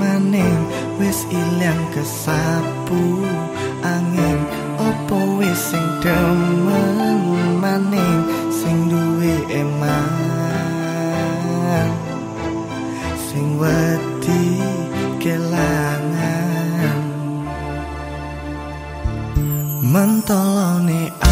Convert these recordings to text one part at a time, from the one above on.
maning wis ilang kesapu angin opo wis sing demen maning sing duwe eman. Sing wedi kelangan. Mentolone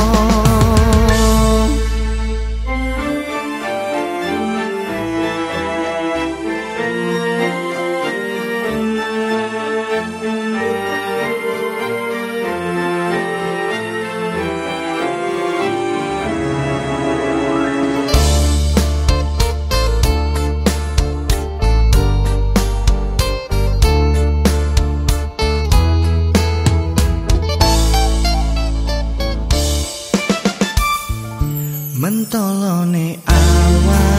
mentolone awak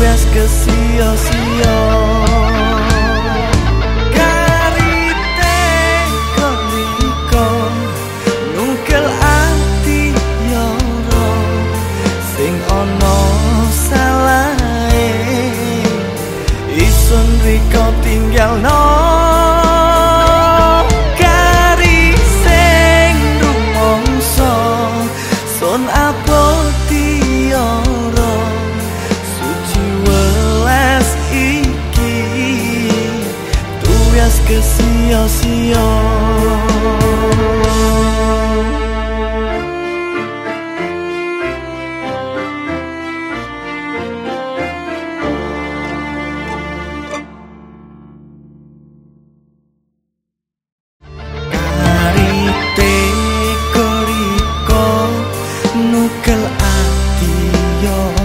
wes kesio-sio Karite koniko Nungkel ati yoro Sing ono salahe. Isun riko tinggal no Nukel ati yo.